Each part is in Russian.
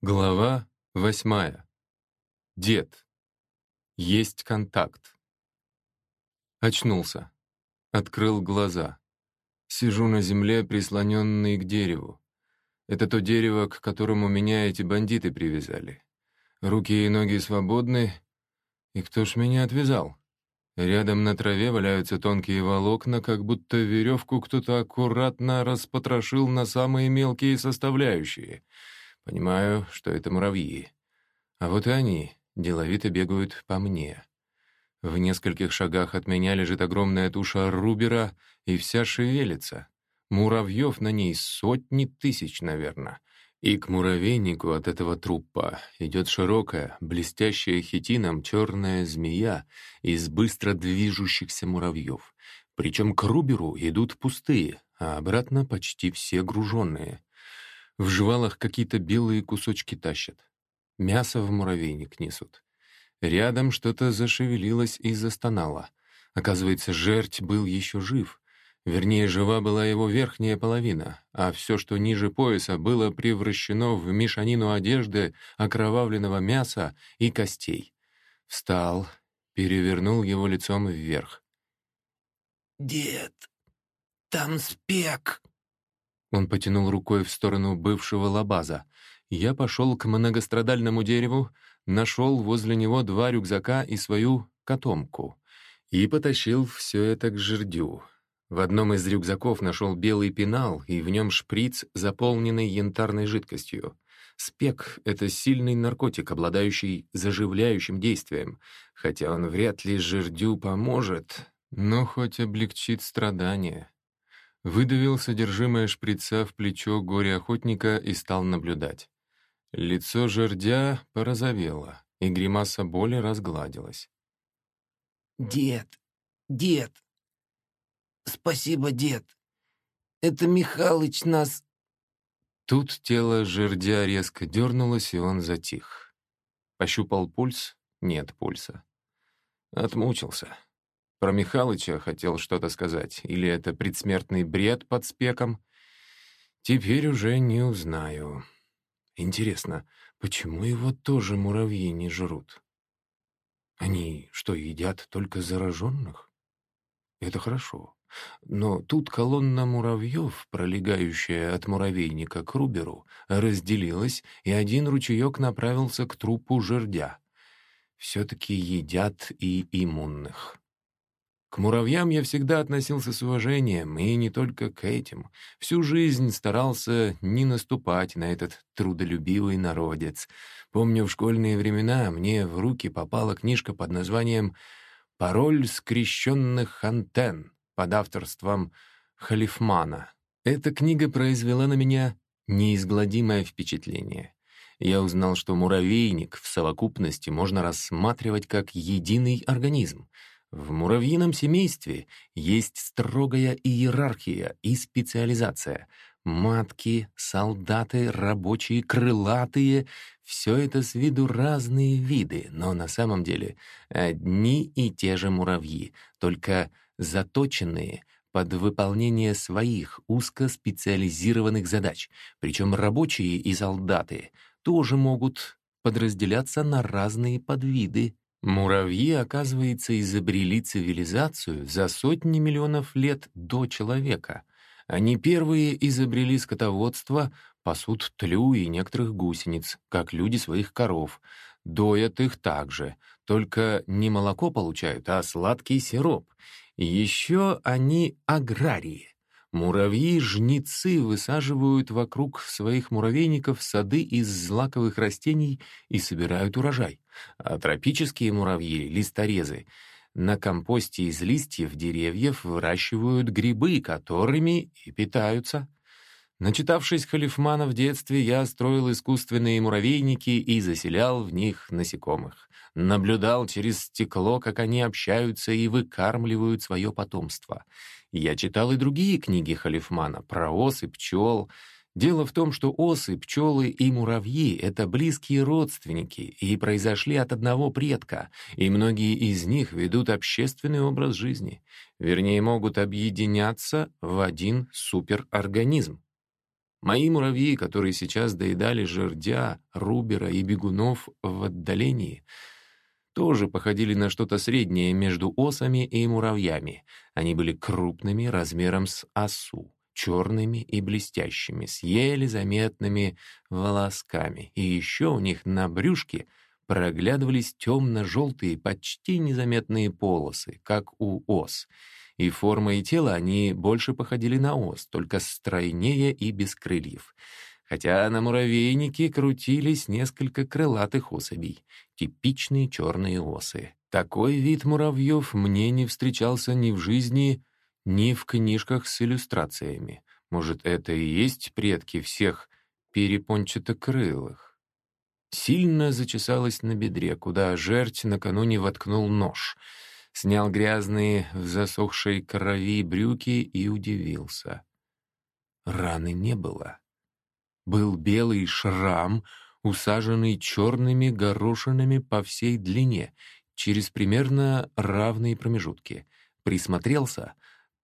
Глава восьмая. Дед. Есть контакт. Очнулся. Открыл глаза. Сижу на земле, прислоненный к дереву. Это то дерево, к которому меня эти бандиты привязали. Руки и ноги свободны. И кто ж меня отвязал? Рядом на траве валяются тонкие волокна, как будто веревку кто-то аккуратно распотрошил на самые мелкие составляющие — Понимаю, что это муравьи. А вот они деловито бегают по мне. В нескольких шагах от меня лежит огромная туша рубера, и вся шевелится. Муравьев на ней сотни тысяч, наверное. И к муравейнику от этого трупа идет широкая, блестящая хитином черная змея из быстро движущихся муравьев. Причем к руберу идут пустые, а обратно почти все груженные. В жвалах какие-то белые кусочки тащат. Мясо в муравейник несут. Рядом что-то зашевелилось и застонало. Оказывается, жерть был еще жив. Вернее, жива была его верхняя половина, а все, что ниже пояса, было превращено в мешанину одежды, окровавленного мяса и костей. Встал, перевернул его лицом вверх. «Дед, там спек!» Он потянул рукой в сторону бывшего лабаза. Я пошел к многострадальному дереву, нашел возле него два рюкзака и свою котомку. И потащил все это к жердю. В одном из рюкзаков нашел белый пенал, и в нем шприц, заполненный янтарной жидкостью. Спек — это сильный наркотик, обладающий заживляющим действием, хотя он вряд ли жердю поможет, но хоть облегчит страдания. Выдавил содержимое шприца в плечо горе-охотника и стал наблюдать. Лицо жердя порозовело, и гримаса боли разгладилась. «Дед, дед! Спасибо, дед! Это Михалыч нас...» Тут тело жердя резко дернулось, и он затих. Пощупал пульс — нет пульса. Отмучился. Про Михалыча хотел что-то сказать, или это предсмертный бред под спеком? Теперь уже не узнаю. Интересно, почему его тоже муравьи не жрут? Они что, едят только зараженных? Это хорошо. Но тут колонна муравьев, пролегающая от муравейника к Руберу, разделилась, и один ручеек направился к трупу жердя. Все-таки едят и иммунных. К муравьям я всегда относился с уважением, и не только к этим. Всю жизнь старался не наступать на этот трудолюбивый народец. Помню, в школьные времена мне в руки попала книжка под названием «Пароль скрещенных антенн» под авторством Халифмана. Эта книга произвела на меня неизгладимое впечатление. Я узнал, что муравейник в совокупности можно рассматривать как единый организм — в муравьином семействе есть строгая иерархия и специализация. Матки, солдаты, рабочие, крылатые — все это с виду разные виды, но на самом деле одни и те же муравьи, только заточенные под выполнение своих узкоспециализированных задач. Причем рабочие и солдаты тоже могут подразделяться на разные подвиды Муравьи, оказывается, изобрели цивилизацию за сотни миллионов лет до человека. Они первые изобрели скотоводство, пасут тлю и некоторых гусениц, как люди своих коров. Доят их также, только не молоко получают, а сладкий сироп. Еще они аграрии. Муравьи-жнецы высаживают вокруг своих муравейников сады из злаковых растений и собирают урожай. А тропические муравьи, листорезы, на компосте из листьев деревьев выращивают грибы, которыми и питаются. Начитавшись Халифмана в детстве, я строил искусственные муравейники и заселял в них насекомых. Наблюдал через стекло, как они общаются и выкармливают свое потомство — я читал и другие книги Халифмана про ос и пчел. Дело в том, что осы, пчелы и муравьи — это близкие родственники и произошли от одного предка, и многие из них ведут общественный образ жизни. Вернее, могут объединяться в один суперорганизм. Мои муравьи, которые сейчас доедали жердя, рубера и бегунов в отдалении, тоже походили на что-то среднее между осами и муравьями. Они были крупными, размером с осу, черными и блестящими, с еле заметными волосками. И еще у них на брюшке проглядывались темно-желтые, почти незаметные полосы, как у ос — и формой тела они больше походили на ос, только стройнее и без крыльев. Хотя на муравейнике крутились несколько крылатых особей, типичные черные осы. Такой вид муравьев мне не встречался ни в жизни, ни в книжках с иллюстрациями. Может, это и есть предки всех перепончатокрылых? Сильно зачесалась на бедре, куда жерть накануне воткнул нож — снял грязные в засохшей крови брюки и удивился. Раны не было. Был белый шрам, усаженный черными горошинами по всей длине, через примерно равные промежутки. Присмотрелся,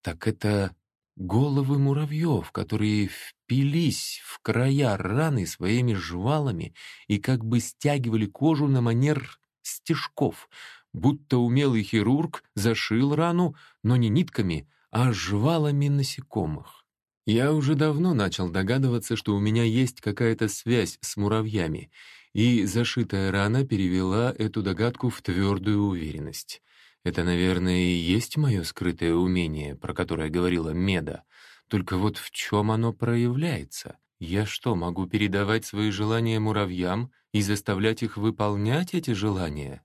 так это головы муравьев, которые впились в края раны своими жвалами и как бы стягивали кожу на манер стежков, будто умелый хирург зашил рану, но не нитками, а жвалами насекомых. Я уже давно начал догадываться, что у меня есть какая-то связь с муравьями, и зашитая рана перевела эту догадку в твердую уверенность. Это, наверное, и есть мое скрытое умение, про которое говорила Меда. Только вот в чем оно проявляется? Я что, могу передавать свои желания муравьям и заставлять их выполнять эти желания?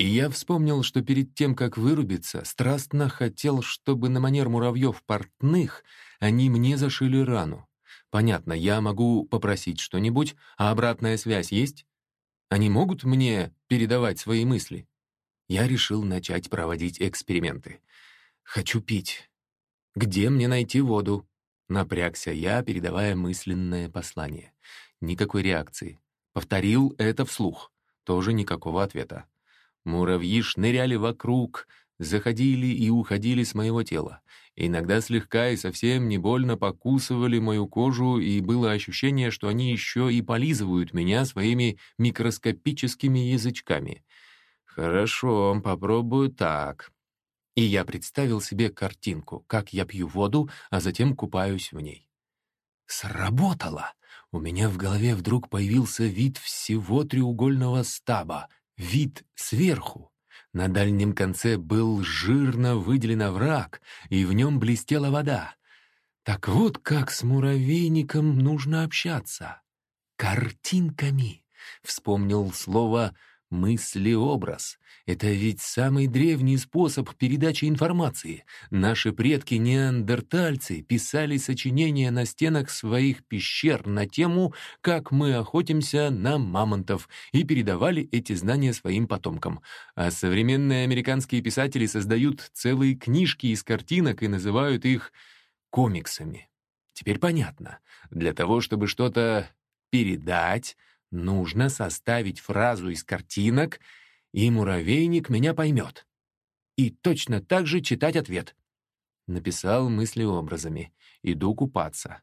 И я вспомнил, что перед тем, как вырубиться, страстно хотел, чтобы на манер муравьев портных они мне зашили рану. Понятно, я могу попросить что-нибудь, а обратная связь есть? Они могут мне передавать свои мысли? Я решил начать проводить эксперименты. Хочу пить. Где мне найти воду? Напрягся я, передавая мысленное послание. Никакой реакции. Повторил это вслух. Тоже никакого ответа. Муравьи шныряли вокруг, заходили и уходили с моего тела. Иногда слегка и совсем не больно покусывали мою кожу, и было ощущение, что они еще и полизывают меня своими микроскопическими язычками. «Хорошо, попробую так». И я представил себе картинку, как я пью воду, а затем купаюсь в ней. Сработало! У меня в голове вдруг появился вид всего треугольного стаба — Вид сверху. На дальнем конце был жирно выделен овраг, и в нем блестела вода. Так вот как с муравейником нужно общаться. Картинками. Вспомнил слово Мысли-образ — это ведь самый древний способ передачи информации. Наши предки-неандертальцы писали сочинения на стенах своих пещер на тему «Как мы охотимся на мамонтов» и передавали эти знания своим потомкам. А современные американские писатели создают целые книжки из картинок и называют их комиксами. Теперь понятно. Для того, чтобы что-то передать — Нужно составить фразу из картинок, и муравейник меня поймет. И точно так же читать ответ. Написал мысли образами. Иду купаться.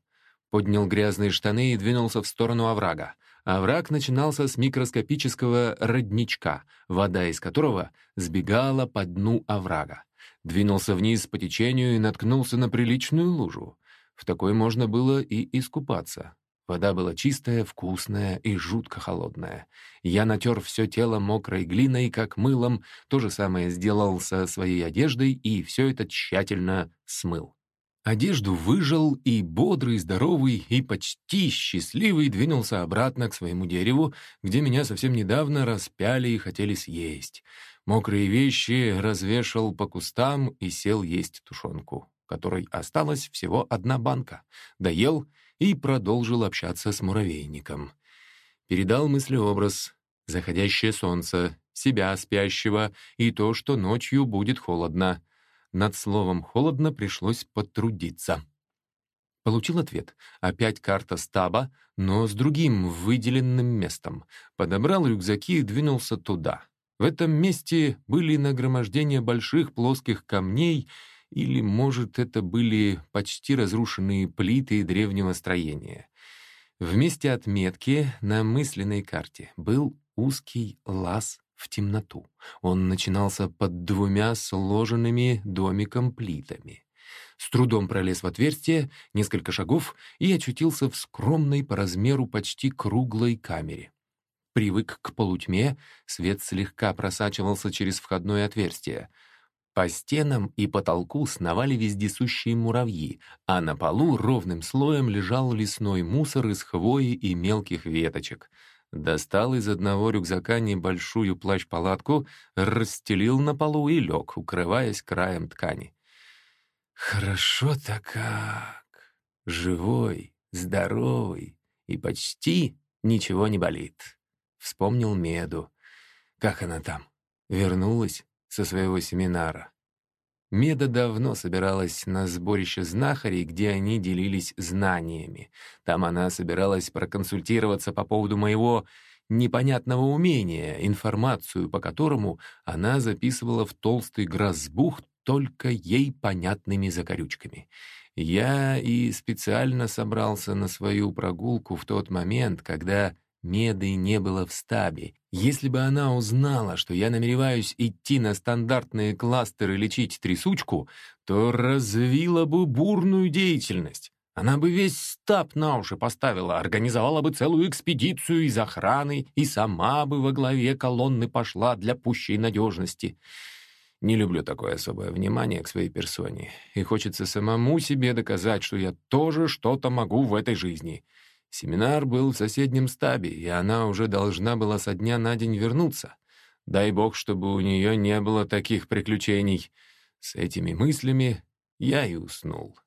Поднял грязные штаны и двинулся в сторону оврага. Овраг начинался с микроскопического родничка, вода из которого сбегала по дну оврага. Двинулся вниз по течению и наткнулся на приличную лужу. В такой можно было и искупаться. Вода была чистая, вкусная и жутко холодная. Я натер все тело мокрой глиной, как мылом, то же самое сделал со своей одеждой и все это тщательно смыл. Одежду выжил и бодрый, здоровый и почти счастливый двинулся обратно к своему дереву, где меня совсем недавно распяли и хотели съесть. Мокрые вещи развешал по кустам и сел есть тушенку, которой осталась всего одна банка. Доел — и продолжил общаться с муравейником. Передал мыслеобраз, заходящее солнце, себя спящего и то, что ночью будет холодно. Над словом «холодно» пришлось потрудиться. Получил ответ. Опять карта стаба, но с другим выделенным местом. Подобрал рюкзаки и двинулся туда. В этом месте были нагромождения больших плоских камней — или, может, это были почти разрушенные плиты древнего строения. В месте отметки на мысленной карте был узкий лаз в темноту. Он начинался под двумя сложенными домиком плитами. С трудом пролез в отверстие, несколько шагов и очутился в скромной по размеру почти круглой камере. Привык к полутьме, свет слегка просачивался через входное отверстие. По стенам и потолку сновали вездесущие муравьи, а на полу ровным слоем лежал лесной мусор из хвои и мелких веточек. Достал из одного рюкзака небольшую плащ-палатку, расстелил на полу и лег, укрываясь краем ткани. Хорошо-то как! Живой, здоровый и почти ничего не болит. Вспомнил Меду. Как она там? Вернулась со своего семинара. Меда давно собиралась на сборище знахарей, где они делились знаниями. Там она собиралась проконсультироваться по поводу моего непонятного умения, информацию по которому она записывала в толстый грозбух только ей понятными закорючками. Я и специально собрался на свою прогулку в тот момент, когда Меды не было в стабе. Если бы она узнала, что я намереваюсь идти на стандартные кластеры лечить трясучку, то развила бы бурную деятельность. Она бы весь стаб на уши поставила, организовала бы целую экспедицию из охраны и сама бы во главе колонны пошла для пущей надежности. Не люблю такое особое внимание к своей персоне, и хочется самому себе доказать, что я тоже что-то могу в этой жизни. Семинар был в соседнем стабе, и она уже должна была со дня на день вернуться. Дай бог, чтобы у нее не было таких приключений. С этими мыслями я и уснул.